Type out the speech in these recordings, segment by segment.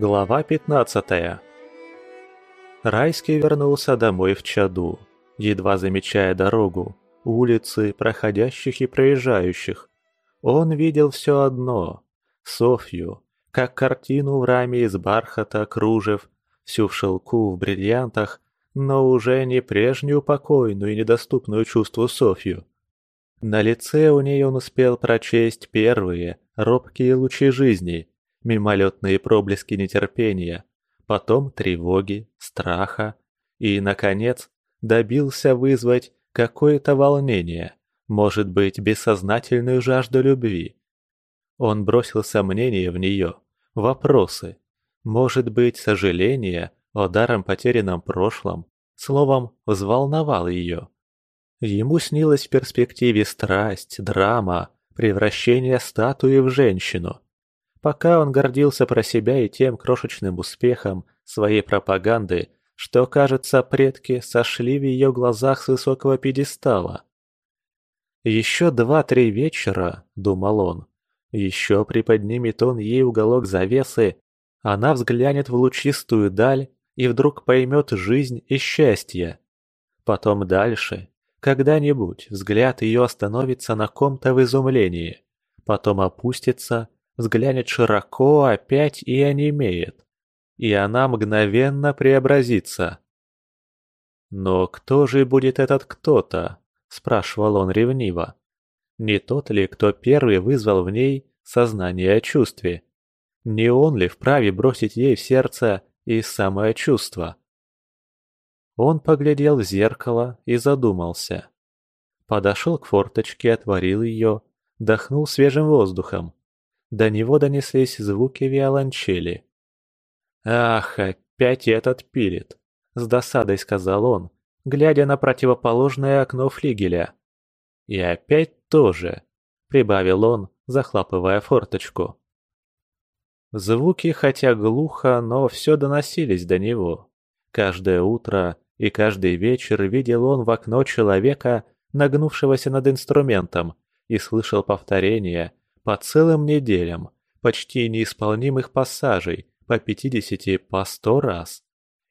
Глава 15 Райский вернулся домой в чаду, едва замечая дорогу, улицы, проходящих и проезжающих. Он видел все одно — Софью, как картину в раме из бархата, кружев, всю в шелку, в бриллиантах, но уже не прежнюю покойную и недоступную чувству Софью. На лице у нее он успел прочесть первые, робкие лучи жизни, мимолетные проблески нетерпения, потом тревоги, страха и, наконец, добился вызвать какое-то волнение, может быть, бессознательную жажду любви. Он бросил сомнения в нее, вопросы, может быть, сожаление о даром потерянном прошлом, словом, взволновал ее. Ему снилась в перспективе страсть, драма, превращение статуи в женщину. Пока он гордился про себя и тем крошечным успехом своей пропаганды, что, кажется, предки сошли в ее глазах с высокого пьедестала. «Еще два-три вечера», — думал он, — «еще приподнимет он ей уголок завесы, она взглянет в лучистую даль и вдруг поймет жизнь и счастье. Потом дальше, когда-нибудь взгляд ее остановится на ком-то в изумлении, потом опустится взглянет широко опять и онемеет, и она мгновенно преобразится. «Но кто же будет этот кто-то?» – спрашивал он ревниво. «Не тот ли, кто первый вызвал в ней сознание о чувстве? Не он ли вправе бросить ей в сердце и самое чувство?» Он поглядел в зеркало и задумался. Подошел к форточке, отворил ее, дохнул свежим воздухом. До него донеслись звуки виолончели. «Ах, опять этот пилит!» — с досадой сказал он, глядя на противоположное окно флигеля. «И опять тоже!» — прибавил он, захлапывая форточку. Звуки, хотя глухо, но все доносились до него. Каждое утро и каждый вечер видел он в окно человека, нагнувшегося над инструментом, и слышал повторения, по целым неделям, почти неисполнимых пассажей, по пятидесяти, по сто раз.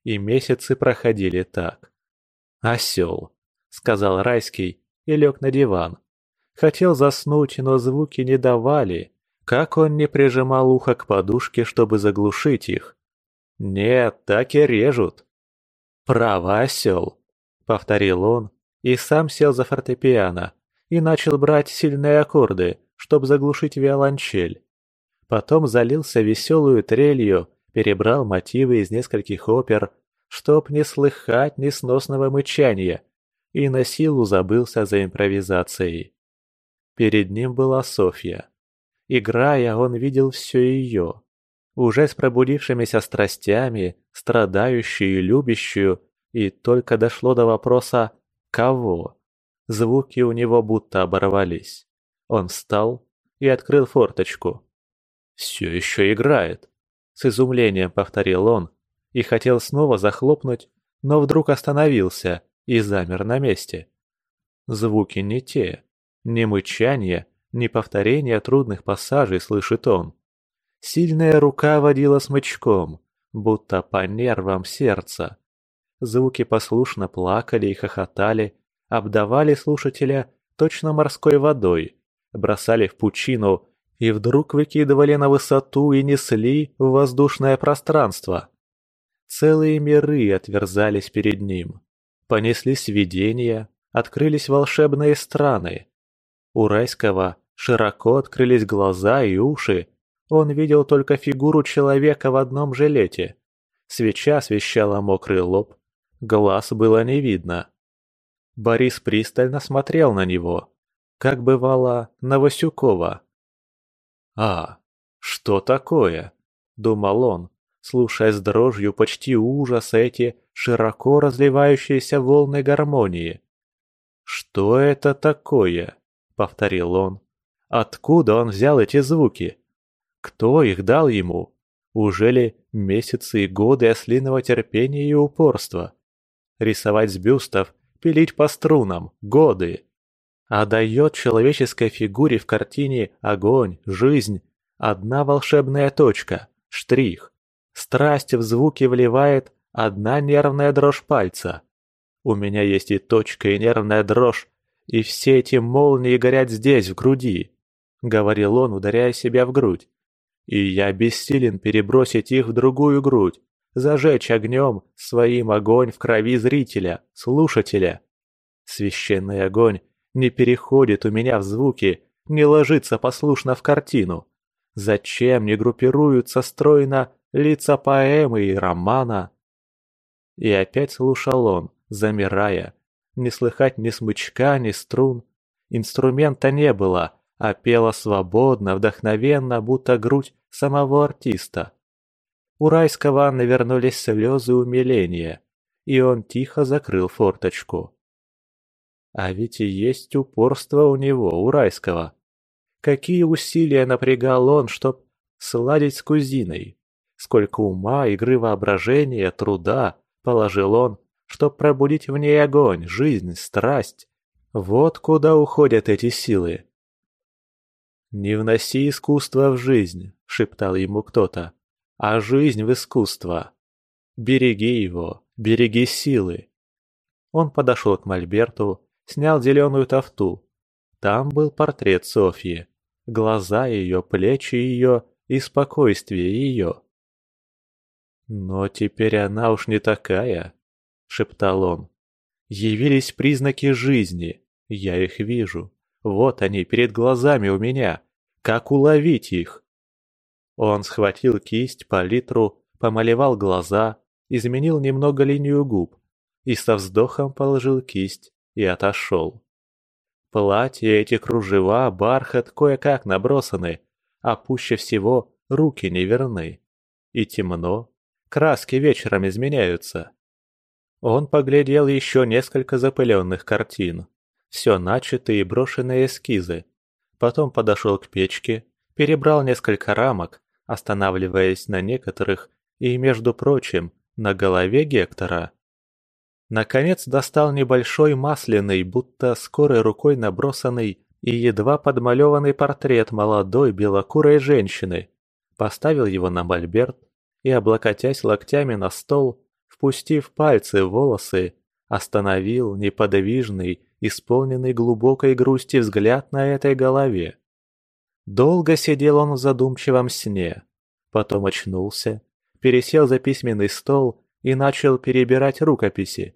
И месяцы проходили так. «Осел», — сказал Райский и лег на диван. Хотел заснуть, но звуки не давали. Как он не прижимал ухо к подушке, чтобы заглушить их? Нет, так и режут. «Право, осел», — повторил он, и сам сел за фортепиано и начал брать сильные аккорды, чтобы заглушить виолончель. Потом залился веселую трелью, перебрал мотивы из нескольких опер, чтоб не слыхать несносного мычания, и на силу забылся за импровизацией. Перед ним была Софья. Играя, он видел все ее. Уже с пробудившимися страстями, страдающую и любящую, и только дошло до вопроса «кого?». Звуки у него будто оборвались. Он встал и открыл форточку. «Все еще играет!» С изумлением повторил он и хотел снова захлопнуть, но вдруг остановился и замер на месте. Звуки не те, ни мычание, ни повторение трудных пассажей слышит он. Сильная рука водила смычком, будто по нервам сердца. Звуки послушно плакали и хохотали, обдавали слушателя точно морской водой, бросали в пучину и вдруг выкидывали на высоту и несли в воздушное пространство. Целые миры отверзались перед ним. Понеслись видения, открылись волшебные страны. У Райского широко открылись глаза и уши. Он видел только фигуру человека в одном жилете. Свеча освещала мокрый лоб. Глаз было не видно. Борис пристально смотрел на него, как бывало Новосюкова. «А, что такое?» – думал он, слушая с дрожью почти ужаса эти широко разливающиеся волны гармонии. «Что это такое?» – повторил он. «Откуда он взял эти звуки? Кто их дал ему? Ужели месяцы и годы ослиного терпения и упорства? Рисовать с бюстов, пилить по струнам, годы!» А дает человеческой фигуре в картине огонь, жизнь, одна волшебная точка, штрих. Страсть в звуки вливает одна нервная дрожь пальца. У меня есть и точка, и нервная дрожь, и все эти молнии горят здесь, в груди», — говорил он, ударяя себя в грудь. «И я бессилен перебросить их в другую грудь, зажечь огнем своим огонь в крови зрителя, слушателя. Священный огонь не переходит у меня в звуки, не ложится послушно в картину. Зачем не группируются стройно лица поэмы и романа?» И опять слушал он, замирая. Не слыхать ни смычка, ни струн. Инструмента не было, а пела свободно, вдохновенно, будто грудь самого артиста. У райского навернулись слезы умиления, и он тихо закрыл форточку. А ведь и есть упорство у него, у райского. Какие усилия напрягал он, чтоб сладить с кузиной. Сколько ума, игры воображения, труда положил он чтоб пробудить в ней огонь, жизнь, страсть. Вот куда уходят эти силы. «Не вноси искусство в жизнь», — шептал ему кто-то, — «а жизнь в искусство. Береги его, береги силы». Он подошел к Мольберту, снял зеленую тафту. Там был портрет Софьи, глаза ее, плечи ее и спокойствие ее. Но теперь она уж не такая, шептал он. «Явились признаки жизни. Я их вижу. Вот они перед глазами у меня. Как уловить их?» Он схватил кисть, палитру, помалевал глаза, изменил немного линию губ и со вздохом положил кисть и отошел. Платье, эти кружева, бархат кое-как набросаны, а пуще всего руки неверны. И темно, краски вечером изменяются. Он поглядел еще несколько запыленных картин. Все начатые и брошенные эскизы. Потом подошел к печке, перебрал несколько рамок, останавливаясь на некоторых и, между прочим, на голове Гектора. Наконец достал небольшой масляный, будто скорой рукой набросанный и едва подмалеванный портрет молодой белокурой женщины, поставил его на мольберт и, облокотясь локтями на стол, впустив пальцы в волосы, остановил неподвижный, исполненный глубокой грусти взгляд на этой голове. Долго сидел он в задумчивом сне, потом очнулся, пересел за письменный стол и начал перебирать рукописи.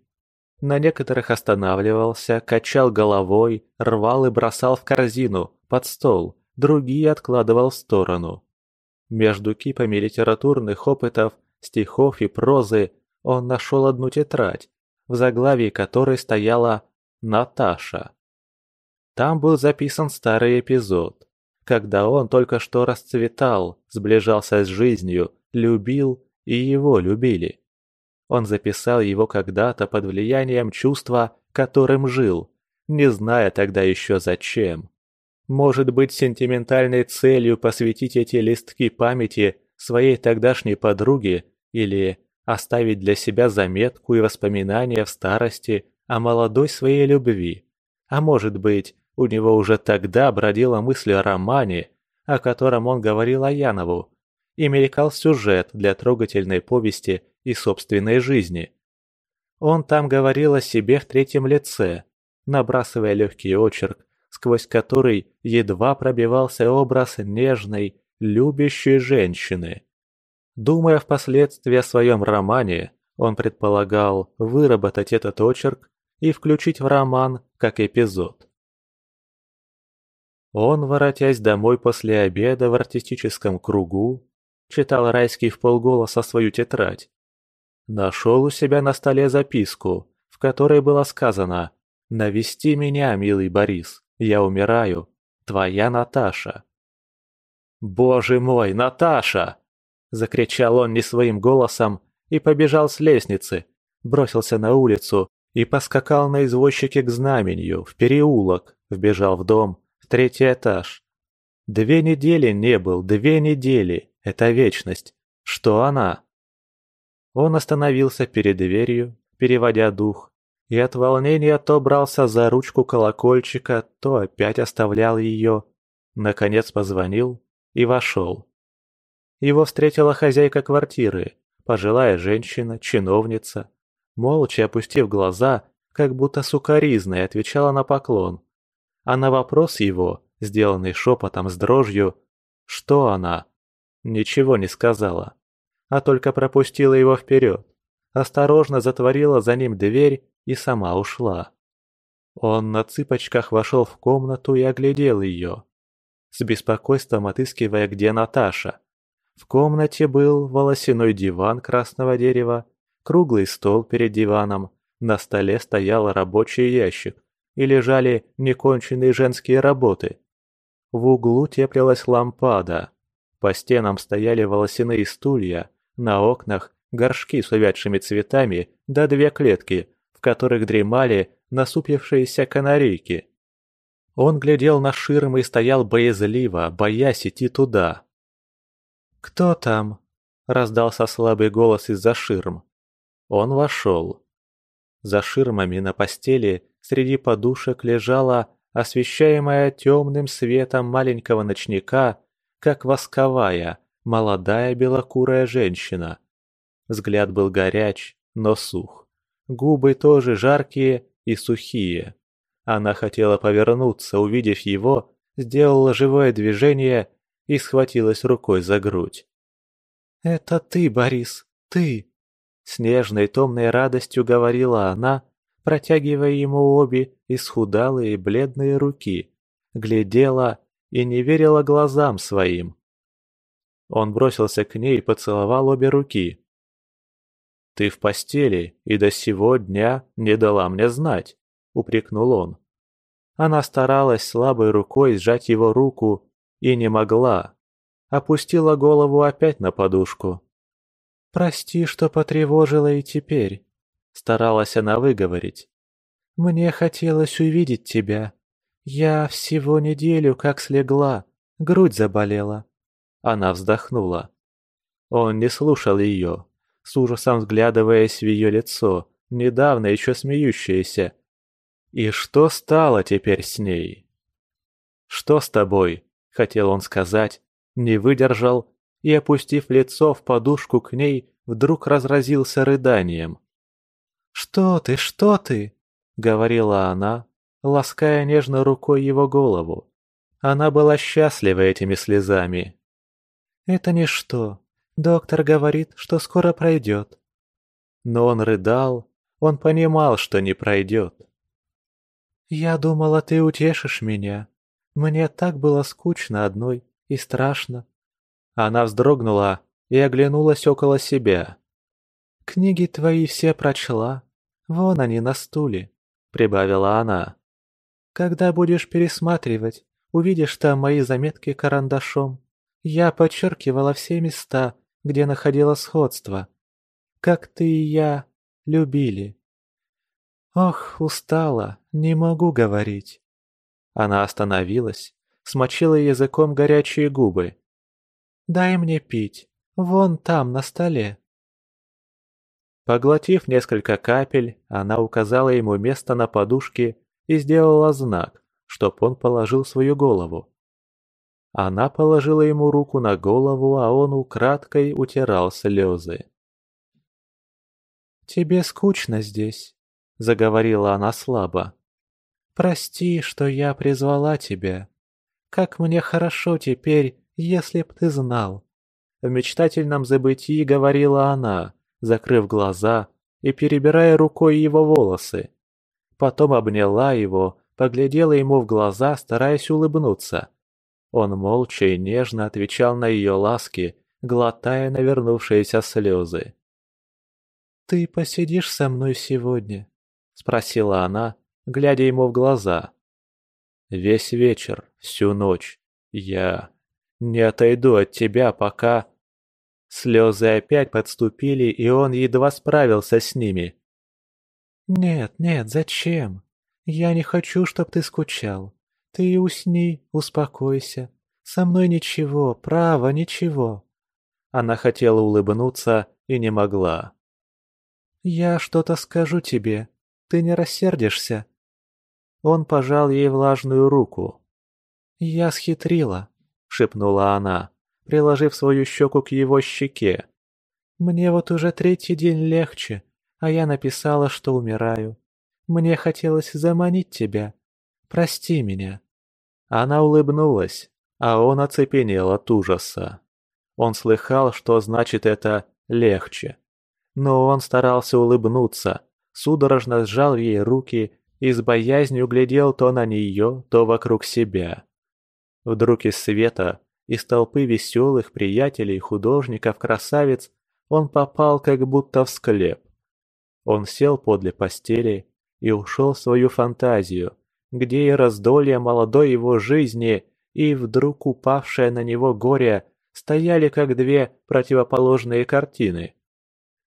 На некоторых останавливался, качал головой, рвал и бросал в корзину, под стол, другие откладывал в сторону. Между кипами литературных опытов, стихов и прозы он нашел одну тетрадь, в заглавии которой стояла «Наташа». Там был записан старый эпизод, когда он только что расцветал, сближался с жизнью, любил и его любили. Он записал его когда-то под влиянием чувства, которым жил, не зная тогда еще зачем. Может быть, сентиментальной целью посвятить эти листки памяти своей тогдашней подруге или оставить для себя заметку и воспоминания в старости о молодой своей любви. А может быть, у него уже тогда бродила мысль о романе, о котором он говорил Аянову, и мелькал сюжет для трогательной повести и собственной жизни. Он там говорил о себе в третьем лице, набрасывая легкий очерк, сквозь который едва пробивался образ нежной, любящей женщины. Думая впоследствии о своем романе, он предполагал выработать этот очерк и включить в роман как эпизод. Он, воротясь домой после обеда в артистическом кругу, читал Райский в полголоса свою тетрадь. Нашел у себя на столе записку, в которой было сказано «Навести меня, милый Борис, я умираю, твоя Наташа». «Боже мой, Наташа!» Закричал он не своим голосом и побежал с лестницы, бросился на улицу и поскакал на извозчике к знаменью, в переулок, вбежал в дом, в третий этаж. Две недели не был, две недели, это вечность. Что она? Он остановился перед дверью, переводя дух, и от волнения то брался за ручку колокольчика, то опять оставлял ее. Наконец позвонил и вошел. Его встретила хозяйка квартиры, пожилая женщина, чиновница. Молча опустив глаза, как будто сукоризной отвечала на поклон. А на вопрос его, сделанный шепотом с дрожью, что она, ничего не сказала, а только пропустила его вперед, осторожно затворила за ним дверь и сама ушла. Он на цыпочках вошел в комнату и оглядел ее, с беспокойством отыскивая, где Наташа. В комнате был волосяной диван красного дерева, круглый стол перед диваном, на столе стоял рабочий ящик и лежали неконченные женские работы. В углу теплилась лампада, по стенам стояли волосяные стулья, на окнах горшки с увядшими цветами да две клетки, в которых дремали насупившиеся канарейки. Он глядел на ширмы и стоял боязливо, боясь идти туда. «Кто там?» – раздался слабый голос из-за ширм. Он вошел. За ширмами на постели среди подушек лежала, освещаемая темным светом маленького ночника, как восковая, молодая белокурая женщина. Взгляд был горяч, но сух. Губы тоже жаркие и сухие. Она хотела повернуться, увидев его, сделала живое движение и схватилась рукой за грудь. «Это ты, Борис, ты!» С нежной томной радостью говорила она, протягивая ему обе исхудалые бледные руки, глядела и не верила глазам своим. Он бросился к ней и поцеловал обе руки. «Ты в постели и до сего дня не дала мне знать», — упрекнул он. Она старалась слабой рукой сжать его руку и не могла. Опустила голову опять на подушку. «Прости, что потревожила и теперь», — старалась она выговорить. «Мне хотелось увидеть тебя. Я всего неделю как слегла, грудь заболела». Она вздохнула. Он не слушал ее, с ужасом взглядываясь в ее лицо, недавно еще смеющееся. И что стало теперь с ней? «Что с тобой?» — хотел он сказать, не выдержал и, опустив лицо в подушку к ней, вдруг разразился рыданием. «Что ты, что ты?» — говорила она, лаская нежно рукой его голову. Она была счастлива этими слезами. «Это ничто. Доктор говорит, что скоро пройдет». Но он рыдал, он понимал, что не пройдет. «Я думала, ты утешишь меня. Мне так было скучно одной и страшно. Она вздрогнула и оглянулась около себя. «Книги твои все прочла. Вон они на стуле», — прибавила она. «Когда будешь пересматривать, увидишь там мои заметки карандашом. Я подчеркивала все места, где находила сходство. Как ты и я любили. Ох, устала, не могу говорить». Она остановилась, смочила языком горячие губы. «Дай мне пить, вон там, на столе». Поглотив несколько капель, она указала ему место на подушке и сделала знак, чтоб он положил свою голову. Она положила ему руку на голову, а он украдкой утирал слезы. «Тебе скучно здесь», — заговорила она слабо. «Прости, что я призвала тебя. Как мне хорошо теперь, если б ты знал!» В мечтательном забытии говорила она, закрыв глаза и перебирая рукой его волосы. Потом обняла его, поглядела ему в глаза, стараясь улыбнуться. Он молча и нежно отвечал на ее ласки, глотая навернувшиеся слезы. «Ты посидишь со мной сегодня?» — спросила она, глядя ему в глаза. Весь вечер, всю ночь. Я не отойду от тебя, пока... Слезы опять подступили, и он едва справился с ними. «Нет, нет, зачем? Я не хочу, чтоб ты скучал. Ты усни, успокойся. Со мной ничего, право, ничего». Она хотела улыбнуться и не могла. «Я что-то скажу тебе. Ты не рассердишься?» Он пожал ей влажную руку. «Я схитрила», — шепнула она, приложив свою щеку к его щеке. «Мне вот уже третий день легче, а я написала, что умираю. Мне хотелось заманить тебя. Прости меня». Она улыбнулась, а он оцепенел от ужаса. Он слыхал, что значит это «легче». Но он старался улыбнуться, судорожно сжал ей руки и с боязнью глядел то на нее, то вокруг себя. Вдруг из света, из толпы веселых приятелей, художников, красавиц, он попал как будто в склеп. Он сел подле постели и ушел в свою фантазию, где и раздолье молодой его жизни, и вдруг упавшее на него горе стояли как две противоположные картины.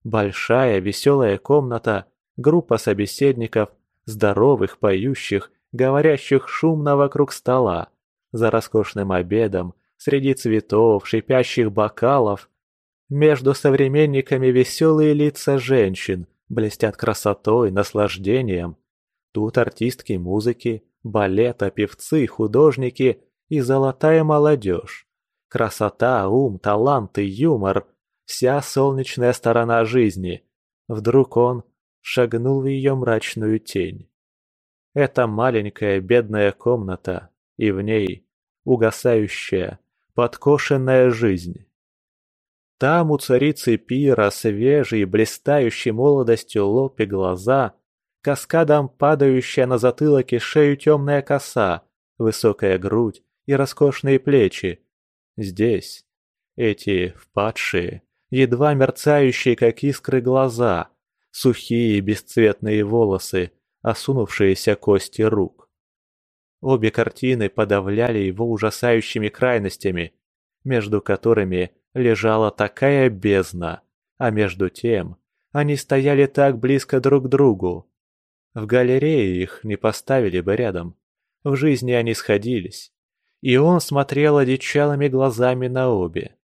Большая веселая комната, группа собеседников, здоровых, поющих, говорящих шумно вокруг стола, за роскошным обедом, среди цветов, шипящих бокалов. Между современниками веселые лица женщин блестят красотой, наслаждением. Тут артистки музыки, балета, певцы, художники и золотая молодежь. Красота, ум, талант и юмор – вся солнечная сторона жизни. Вдруг он шагнул в ее мрачную тень. Это маленькая бедная комната, и в ней угасающая, подкошенная жизнь. Там у царицы пира свежий, блистающий молодостью лоб и глаза, каскадом падающая на затылок и шею темная коса, высокая грудь и роскошные плечи. Здесь эти впадшие, едва мерцающие, как искры, глаза, сухие бесцветные волосы, осунувшиеся кости рук. Обе картины подавляли его ужасающими крайностями, между которыми лежала такая бездна, а между тем они стояли так близко друг к другу. В галерее их не поставили бы рядом. В жизни они сходились, и он смотрел одичалыми глазами на обе.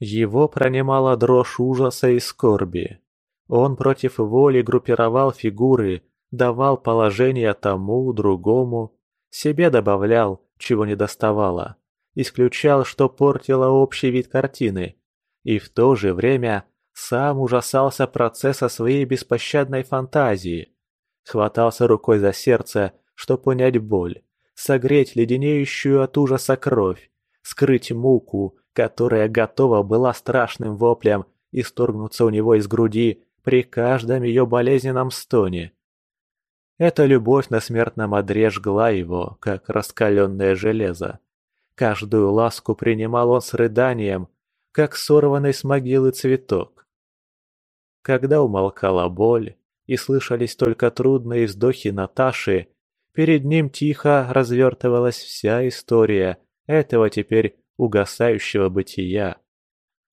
Его пронимала дрожь ужаса и скорби. Он против воли группировал фигуры, давал положение тому, другому, себе добавлял, чего не доставало, исключал, что портило общий вид картины, и в то же время сам ужасался процесса своей беспощадной фантазии, хватался рукой за сердце, чтобы понять боль, согреть леденеющую от ужаса кровь, скрыть муку, которая готова была страшным воплем исторгнуться у него из груди при каждом ее болезненном стоне. Эта любовь на смертном одре жгла его, как раскаленное железо. Каждую ласку принимал он с рыданием, как сорванный с могилы цветок. Когда умолкала боль, и слышались только трудные вздохи Наташи, перед ним тихо развертывалась вся история этого теперь угасающего бытия.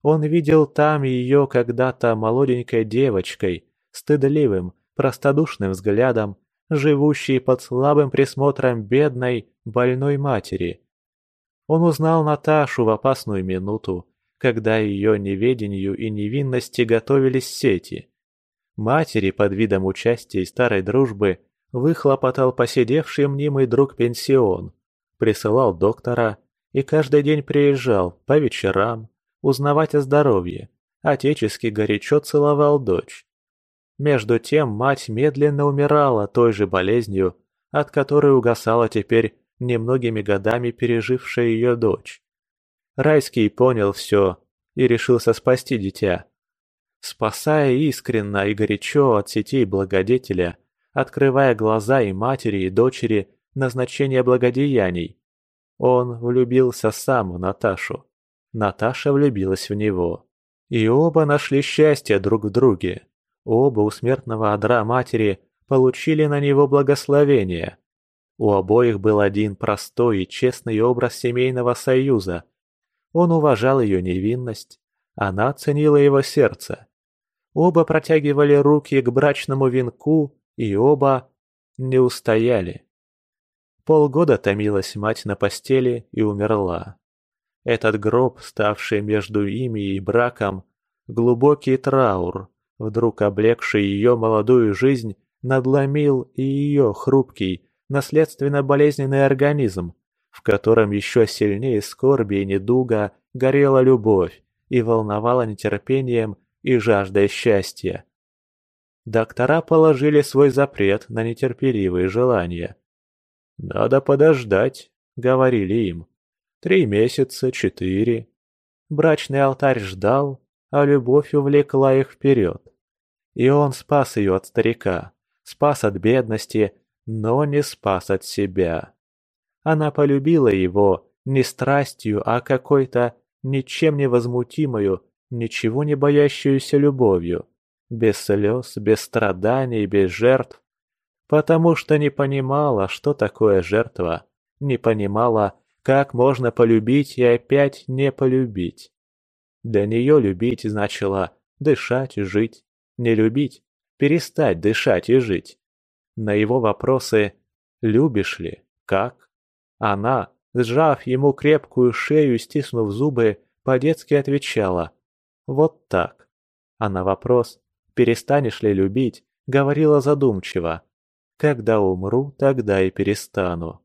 Он видел там ее когда-то молоденькой девочкой, стыдливым, простодушным взглядом, живущей под слабым присмотром бедной, больной матери. Он узнал Наташу в опасную минуту, когда ее неведению и невинности готовились сети. Матери под видом участия и старой дружбы выхлопотал посидевший мнимый друг пенсион, присылал доктора и каждый день приезжал по вечерам узнавать о здоровье, отечески горячо целовал дочь. Между тем мать медленно умирала той же болезнью, от которой угасала теперь немногими годами пережившая ее дочь. Райский понял все и решился спасти дитя. Спасая искренно и горячо от сетей благодетеля, открывая глаза и матери, и дочери на значение благодеяний, он влюбился сам в Наташу. Наташа влюбилась в него. И оба нашли счастье друг в друге. Оба у смертного одра матери получили на него благословение. У обоих был один простой и честный образ семейного союза. Он уважал ее невинность, она ценила его сердце. Оба протягивали руки к брачному венку, и оба не устояли. Полгода томилась мать на постели и умерла. Этот гроб, ставший между ими и браком, глубокий траур, вдруг облегший ее молодую жизнь, надломил и ее хрупкий, наследственно-болезненный организм, в котором еще сильнее скорби и недуга горела любовь и волновала нетерпением и жаждой счастья. Доктора положили свой запрет на нетерпеливые желания. «Надо подождать», — говорили им. «Три месяца, четыре». Брачный алтарь ждал, а любовь увлекла их вперед. И он спас ее от старика, спас от бедности, но не спас от себя. Она полюбила его не страстью, а какой-то ничем не возмутимою, ничего не боящуюся любовью, без слез, без страданий, без жертв, потому что не понимала, что такое жертва, не понимала, как можно полюбить и опять не полюбить. Для нее любить значило дышать и жить, не любить, перестать дышать и жить. На его вопросы «любишь ли? Как?» она, сжав ему крепкую шею и стиснув зубы, по-детски отвечала «вот так». А на вопрос «перестанешь ли любить?» говорила задумчиво «когда умру, тогда и перестану».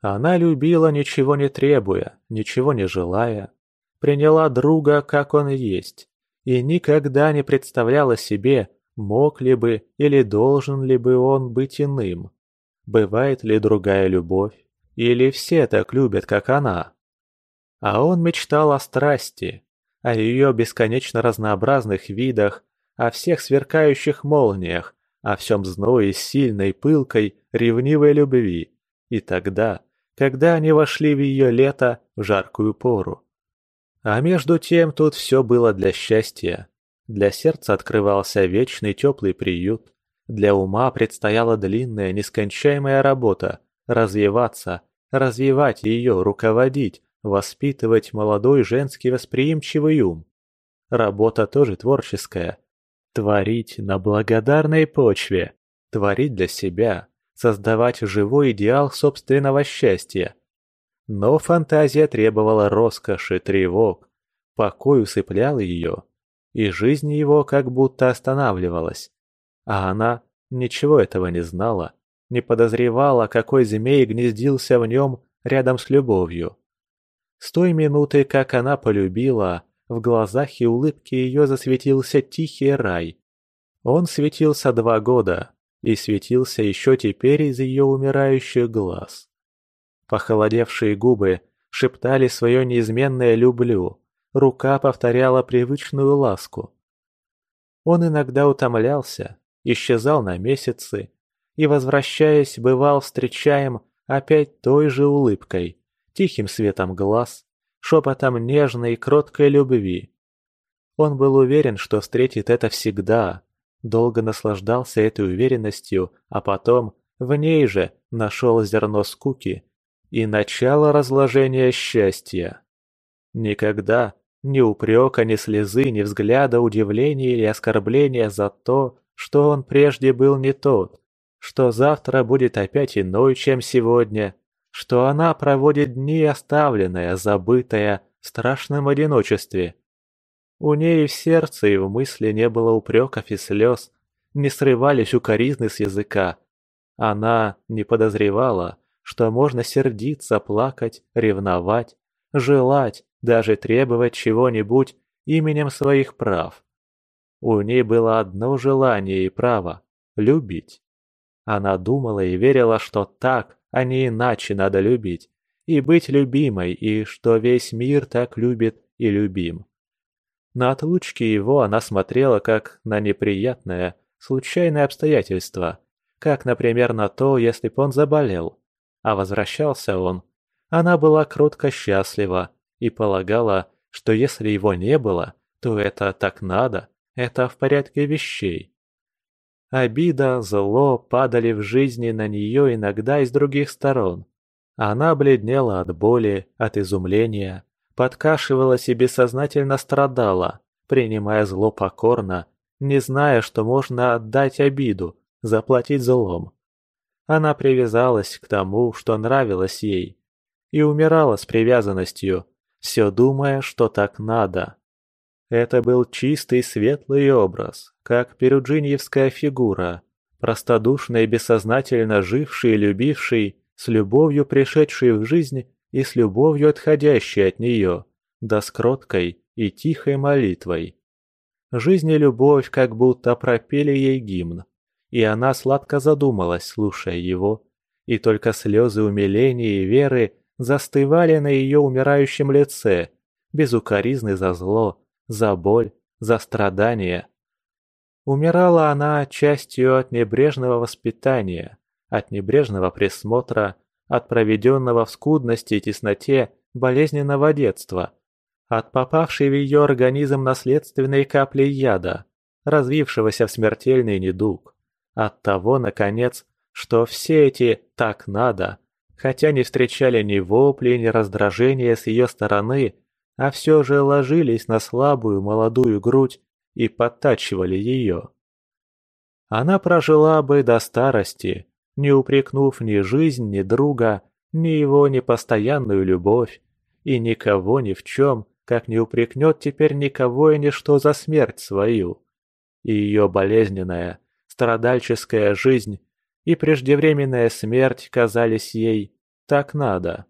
Она любила, ничего не требуя, ничего не желая, приняла друга, как он есть, и никогда не представляла себе, мог ли бы или должен ли бы он быть иным. Бывает ли другая любовь, или все так любят, как она? А он мечтал о страсти, о ее бесконечно разнообразных видах, о всех сверкающих молниях, о всем зное сильной, пылкой, ревнивой любви. И тогда, когда они вошли в ее лето, в жаркую пору, а между тем тут все было для счастья. Для сердца открывался вечный теплый приют. Для ума предстояла длинная, нескончаемая работа – развиваться, развивать ее, руководить, воспитывать молодой женский восприимчивый ум. Работа тоже творческая. Творить на благодарной почве, творить для себя, создавать живой идеал собственного счастья – но фантазия требовала роскоши, тревог, покой усыплял ее, и жизнь его как будто останавливалась. А она ничего этого не знала, не подозревала, какой змей гнездился в нем рядом с любовью. С той минуты, как она полюбила, в глазах и улыбке ее засветился тихий рай. Он светился два года и светился еще теперь из ее умирающих глаз. Похолодевшие губы шептали свое неизменное «люблю», рука повторяла привычную ласку. Он иногда утомлялся, исчезал на месяцы и, возвращаясь, бывал встречаем опять той же улыбкой, тихим светом глаз, шепотом нежной и кроткой любви. Он был уверен, что встретит это всегда, долго наслаждался этой уверенностью, а потом в ней же нашел зерно скуки и начало разложения счастья. Никогда ни упрека, ни слезы, ни взгляда удивления или оскорбления за то, что он прежде был не тот, что завтра будет опять иной, чем сегодня, что она проводит дни оставленная, забытая, в страшном одиночестве. У ней в сердце и в мысли не было упреков и слез, не срывались укоризны с языка. Она не подозревала, что можно сердиться, плакать, ревновать, желать, даже требовать чего-нибудь именем своих прав. У ней было одно желание и право – любить. Она думала и верила, что так, а не иначе надо любить, и быть любимой, и что весь мир так любит и любим. На отлучки его она смотрела как на неприятное, случайное обстоятельство, как, например, на то, если бы он заболел. А возвращался он. Она была кротко счастлива и полагала, что если его не было, то это так надо, это в порядке вещей. Обида, зло падали в жизни на нее иногда из других сторон. Она бледнела от боли, от изумления, подкашивалась и бессознательно страдала, принимая зло покорно, не зная, что можно отдать обиду, заплатить злом. Она привязалась к тому, что нравилось ей, и умирала с привязанностью, все думая, что так надо. Это был чистый светлый образ, как перуджиньевская фигура, простодушно и бессознательно живший и любивший, с любовью пришедший в жизнь и с любовью отходящий от нее, да с кроткой и тихой молитвой. Жизнь и любовь как будто пропели ей гимн, и она сладко задумалась, слушая его, и только слезы умиления и веры застывали на ее умирающем лице, без укоризны за зло, за боль, за страдания. Умирала она частью от небрежного воспитания, от небрежного присмотра, от проведенного в скудности и тесноте болезненного детства, от попавшей в ее организм наследственной капли яда, развившегося в смертельный недуг, от того, наконец, что все эти «так надо», хотя не встречали ни вопли, ни раздражения с ее стороны, а все же ложились на слабую молодую грудь и подтачивали ее. Она прожила бы до старости, не упрекнув ни жизнь, ни друга, ни его непостоянную любовь, и никого ни в чем, как не упрекнет теперь никого и ничто за смерть свою. И ее болезненная, страдальческая жизнь и преждевременная смерть казались ей так надо.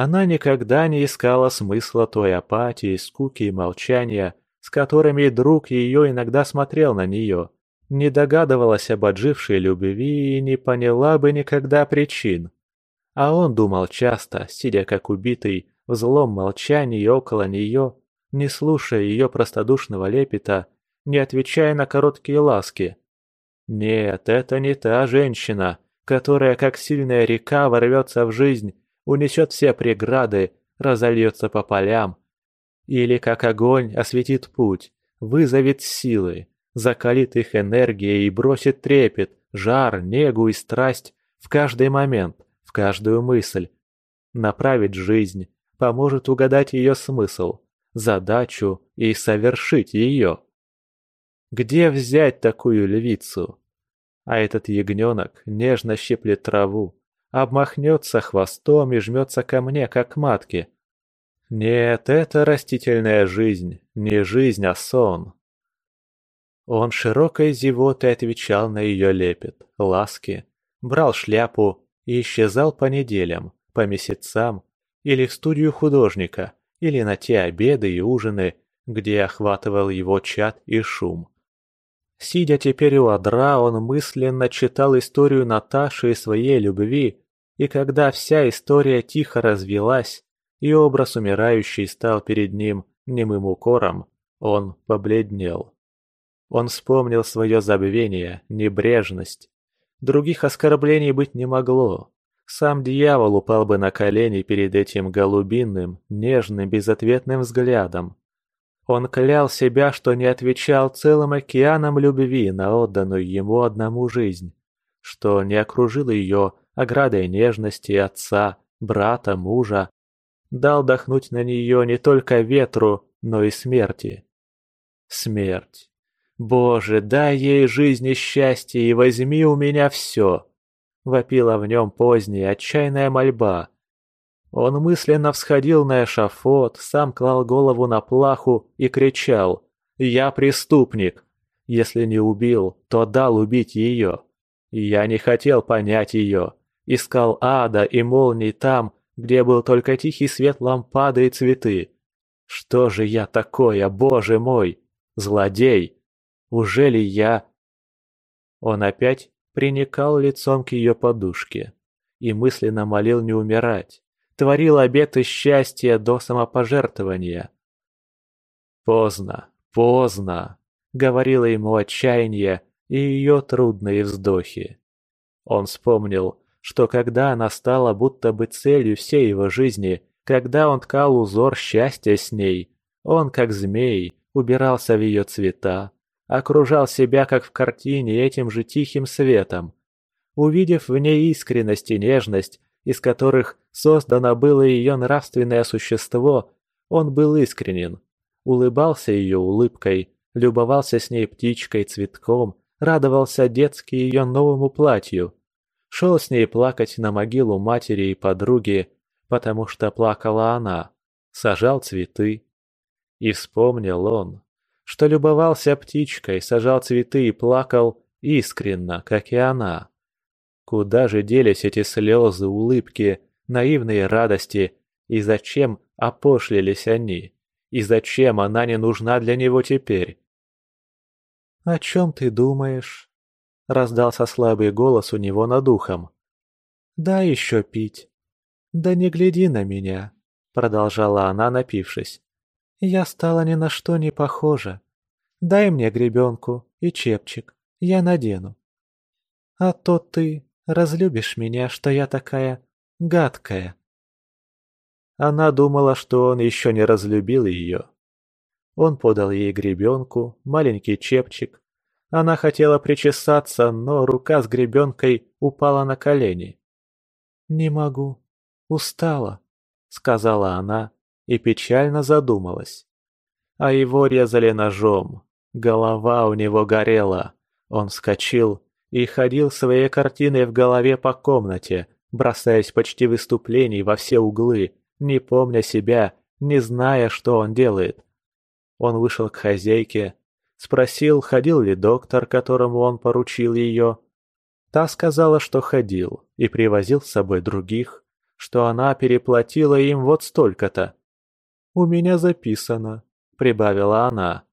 Она никогда не искала смысла той апатии, скуки и молчания, с которыми друг ее иногда смотрел на нее, не догадывалась об отжившей любви и не поняла бы никогда причин. А он думал часто, сидя как убитый, в злом молчании около нее, не слушая ее простодушного лепета, не отвечая на короткие ласки. Нет, это не та женщина, которая, как сильная река, ворвется в жизнь, унесет все преграды, разольется по полям. Или как огонь осветит путь, вызовет силы, закалит их энергией и бросит трепет, жар, негу и страсть в каждый момент, в каждую мысль. Направить жизнь, поможет угадать ее смысл, задачу и совершить ее. Где взять такую львицу? А этот ягненок нежно щиплет траву, обмахнется хвостом и жмется ко мне, как матке. Нет, это растительная жизнь, не жизнь, а сон. Он широкой зевотой отвечал на ее лепет, ласки, брал шляпу и исчезал по неделям, по месяцам, или в студию художника, или на те обеды и ужины, где охватывал его чад и шум. Сидя теперь у одра, он мысленно читал историю Наташи и своей любви, и когда вся история тихо развелась, и образ умирающей стал перед ним немым укором, он побледнел. Он вспомнил свое забвение, небрежность. Других оскорблений быть не могло. Сам дьявол упал бы на колени перед этим голубинным, нежным, безответным взглядом. Он клял себя, что не отвечал целым океаном любви на отданную ему одному жизнь, что не окружил ее оградой нежности отца, брата, мужа, дал дохнуть на нее не только ветру, но и смерти. Смерть. «Боже, дай ей жизнь и счастье и возьми у меня все!» Вопила в нем поздняя отчаянная мольба. Он мысленно всходил на эшафот, сам клал голову на плаху и кричал «Я преступник!» Если не убил, то дал убить ее. Я не хотел понять ее. Искал ада и молний там, где был только тихий свет лампады и цветы. Что же я такое, боже мой? Злодей! Уже ли я...» Он опять приникал лицом к ее подушке и мысленно молил не умирать, творил обеты счастья до самопожертвования. «Поздно, поздно», — говорило ему отчаяние и ее трудные вздохи. Он вспомнил, что когда она стала будто бы целью всей его жизни, когда он ткал узор счастья с ней, он, как змей, убирался в ее цвета, окружал себя, как в картине, этим же тихим светом. Увидев в ней искренность и нежность, из которых создано было ее нравственное существо, он был искренен. Улыбался ее улыбкой, любовался с ней птичкой, цветком, радовался детски ее новому платью. Шел с ней плакать на могилу матери и подруги, потому что плакала она, сажал цветы. И вспомнил он, что любовался птичкой, сажал цветы и плакал искренно, как и она. Куда же делись эти слезы, улыбки, наивные радости И зачем опошлились они? И зачем она не нужна для него теперь? «О чем ты думаешь?» — раздался слабый голос у него над ухом. «Да еще пить». «Да не гляди на меня», — продолжала она, напившись. «Я стала ни на что не похожа. Дай мне гребенку и чепчик, я надену. А то ты разлюбишь меня, что я такая гадкая». Она думала, что он еще не разлюбил ее. Он подал ей гребенку, маленький чепчик. Она хотела причесаться, но рука с гребенкой упала на колени. «Не могу. Устала», — сказала она и печально задумалась. А его резали ножом. Голова у него горела. Он вскочил и ходил своей картиной в голове по комнате, бросаясь почти выступлений во все углы, не помня себя, не зная, что он делает. Он вышел к хозяйке, спросил, ходил ли доктор, которому он поручил ее. Та сказала, что ходил и привозил с собой других, что она переплатила им вот столько-то. «У меня записано», — прибавила она.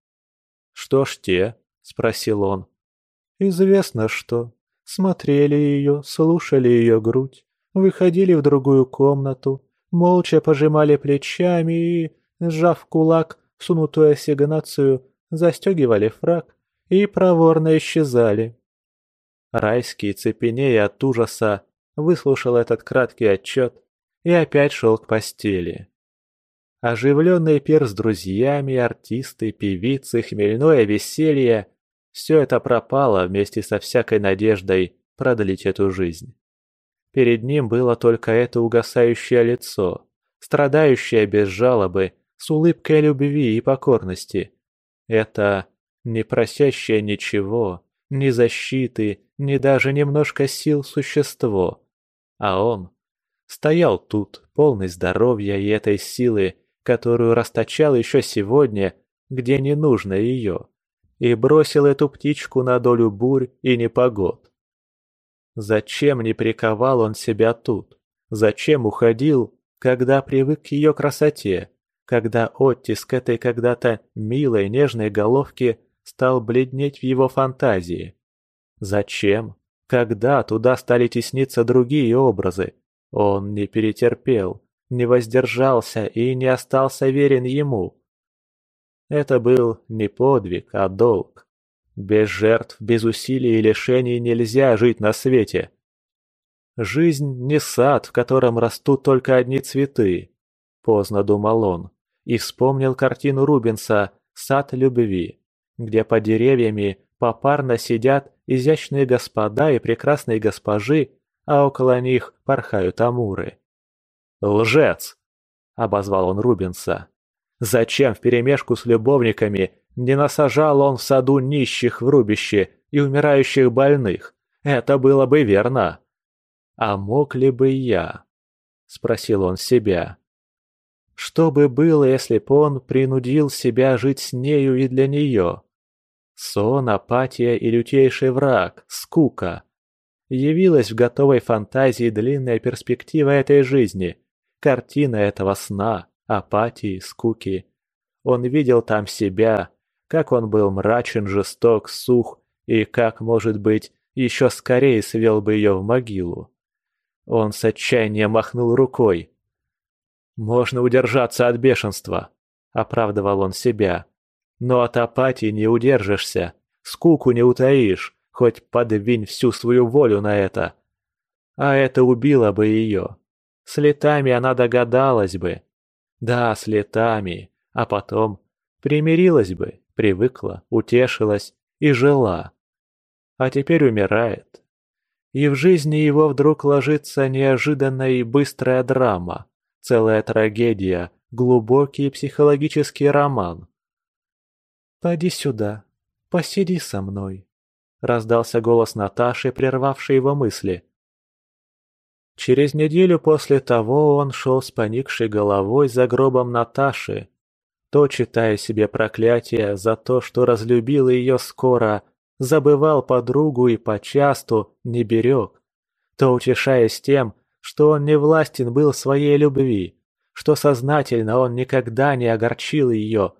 «Что ж те?» — спросил он. «Известно что. Смотрели ее, слушали ее грудь, выходили в другую комнату, молча пожимали плечами и, сжав кулак, сунутую ассигнацию, застегивали фраг и проворно исчезали. Райский, цепенея от ужаса, выслушал этот краткий отчет и опять шел к постели. Оживленный пир с друзьями, артисты, певицы, хмельное веселье – все это пропало вместе со всякой надеждой продлить эту жизнь. Перед ним было только это угасающее лицо, страдающее без жалобы, с улыбкой любви и покорности. Это не просящее ничего, ни защиты, ни даже немножко сил существо. А он стоял тут, полный здоровья и этой силы, которую расточал еще сегодня, где не нужно ее, и бросил эту птичку на долю бурь и непогод. Зачем не приковал он себя тут? Зачем уходил, когда привык к ее красоте? Когда оттиск этой когда-то милой нежной головки стал бледнеть в его фантазии? Зачем? Когда туда стали тесниться другие образы? Он не перетерпел, не воздержался и не остался верен ему. Это был не подвиг, а долг. Без жертв, без усилий и лишений нельзя жить на свете. Жизнь не сад, в котором растут только одни цветы, поздно думал он, и вспомнил картину Рубенса «Сад любви», где под деревьями попарно сидят изящные господа и прекрасные госпожи, а около них порхают амуры. «Лжец!» — обозвал он Рубенса. «Зачем вперемешку с любовниками не насажал он в саду нищих в рубище и умирающих больных. Это было бы верно. А мог ли бы я? Спросил он себя. Что бы было, если б он принудил себя жить с нею и для нее? Сон, апатия и лютейший враг, скука. Явилась в готовой фантазии длинная перспектива этой жизни, картина этого сна, апатии, скуки. Он видел там себя, как он был мрачен, жесток, сух и как, может быть, еще скорее свел бы ее в могилу. Он с отчаянием махнул рукой. «Можно удержаться от бешенства», — оправдывал он себя. «Но от апатии не удержишься, скуку не утаишь, хоть подвинь всю свою волю на это. А это убило бы ее. С летами она догадалась бы. Да, с летами, а потом примирилась бы привыкла, утешилась и жила. А теперь умирает. И в жизни его вдруг ложится неожиданная и быстрая драма, целая трагедия, глубокий психологический роман. «Поди сюда, посиди со мной», — раздался голос Наташи, прервавший его мысли. Через неделю после того он шел с поникшей головой за гробом Наташи, то, читая себе проклятие за то, что разлюбил ее скоро, забывал подругу и почасту не берег, то, утешаясь тем, что он не властен был своей любви, что сознательно он никогда не огорчил ее,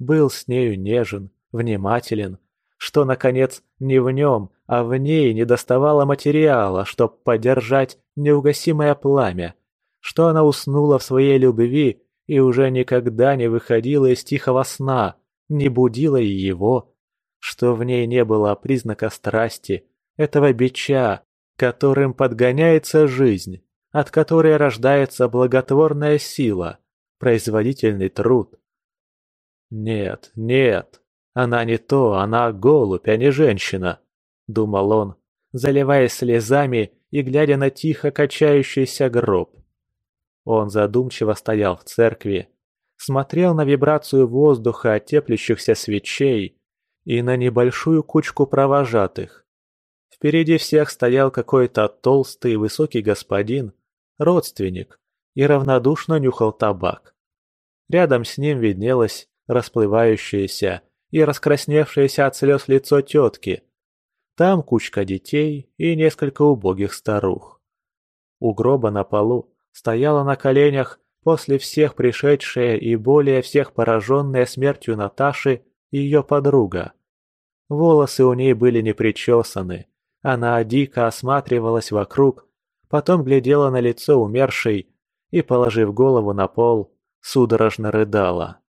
был с нею нежен, внимателен, что, наконец, не в нем, а в ней недоставало материала, чтобы поддержать неугасимое пламя, что она уснула в своей любви и уже никогда не выходила из тихого сна, не будила и его, что в ней не было признака страсти, этого бича, которым подгоняется жизнь, от которой рождается благотворная сила, производительный труд. Нет, нет, она не то, она голубь, а не женщина, думал он, заливаясь слезами и глядя на тихо качающийся гроб. Он задумчиво стоял в церкви, смотрел на вибрацию воздуха от теплящихся свечей и на небольшую кучку провожатых. Впереди всех стоял какой-то толстый высокий господин, родственник, и равнодушно нюхал табак. Рядом с ним виднелось расплывающееся и раскрасневшееся от слез лицо тетки. Там кучка детей и несколько убогих старух. У гроба на полу стояла на коленях после всех пришедшая и более всех пораженная смертью Наташи ее подруга. Волосы у ней были не причесаны, она дико осматривалась вокруг, потом глядела на лицо умершей и, положив голову на пол, судорожно рыдала.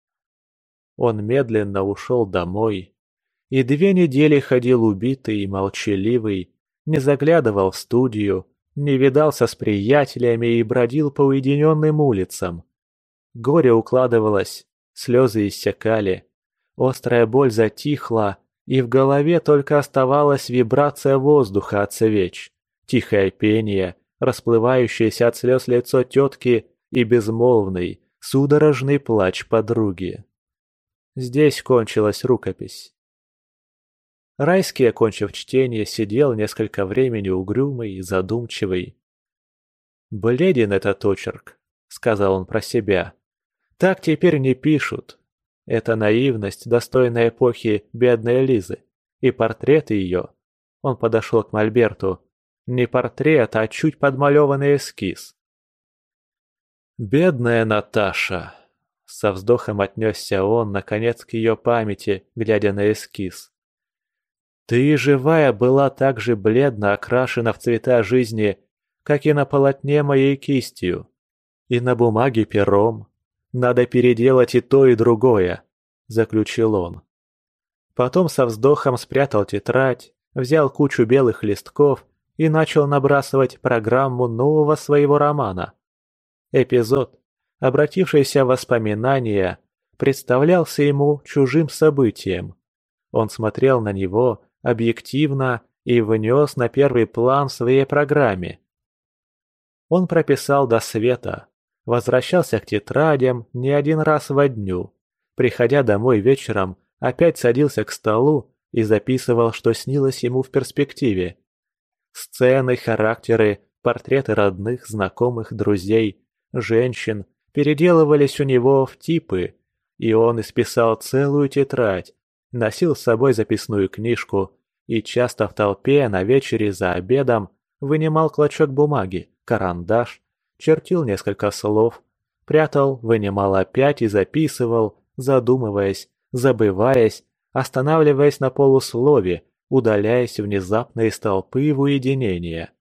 Он медленно ушел домой и две недели ходил убитый и молчаливый, не заглядывал в студию, не видался с приятелями и бродил по уединенным улицам. Горе укладывалось, слезы иссякали, острая боль затихла, и в голове только оставалась вибрация воздуха от свеч, тихое пение, расплывающееся от слез лицо тетки и безмолвный, судорожный плач подруги. Здесь кончилась рукопись. Райский, окончив чтение, сидел несколько времени угрюмый и задумчивый. «Бледен этот очерк», — сказал он про себя. «Так теперь не пишут. Это наивность, достойная эпохи бедной Лизы. И портрет ее». Он подошел к Мольберту. Не портрет, а чуть подмалеванный эскиз. «Бедная Наташа!» Со вздохом отнесся он, наконец, к ее памяти, глядя на эскиз. Ты живая была так же бледно окрашена в цвета жизни, как и на полотне моей кистью. И на бумаге пером. Надо переделать и то, и другое, заключил он. Потом со вздохом спрятал тетрадь, взял кучу белых листков и начал набрасывать программу нового своего романа. Эпизод, обратившийся в воспоминания, представлялся ему чужим событием. Он смотрел на него объективно и внес на первый план в своей программе. Он прописал до света, возвращался к тетрадям не один раз во дню, приходя домой вечером, опять садился к столу и записывал, что снилось ему в перспективе. Сцены, характеры, портреты родных, знакомых, друзей, женщин переделывались у него в типы, и он исписал целую тетрадь, носил с собой записную книжку и часто в толпе на вечере за обедом вынимал клочок бумаги, карандаш, чертил несколько слов, прятал, вынимал опять и записывал, задумываясь, забываясь, останавливаясь на полуслове, удаляясь внезапно из толпы в уединение.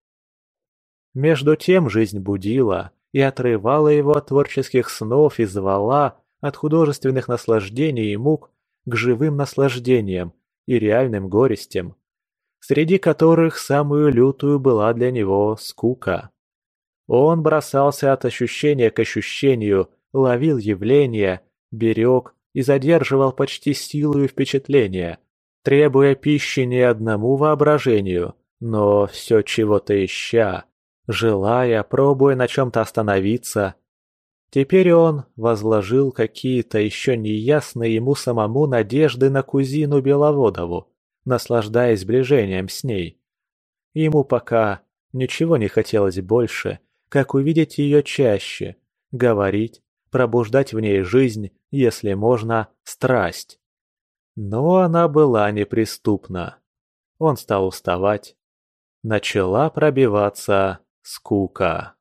Между тем жизнь будила и отрывала его от творческих снов и звала от художественных наслаждений и мук к живым наслаждениям и реальным горестям, среди которых самую лютую была для него скука. Он бросался от ощущения к ощущению, ловил явления, берег и задерживал почти силу и впечатления, требуя пищи не одному воображению, но все чего-то ища, желая, пробуя на чем-то остановиться, Теперь он возложил какие-то еще неясные ему самому надежды на кузину Беловодову, наслаждаясь сближением с ней. Ему пока ничего не хотелось больше, как увидеть ее чаще, говорить, пробуждать в ней жизнь, если можно, страсть. Но она была неприступна. Он стал уставать. Начала пробиваться скука.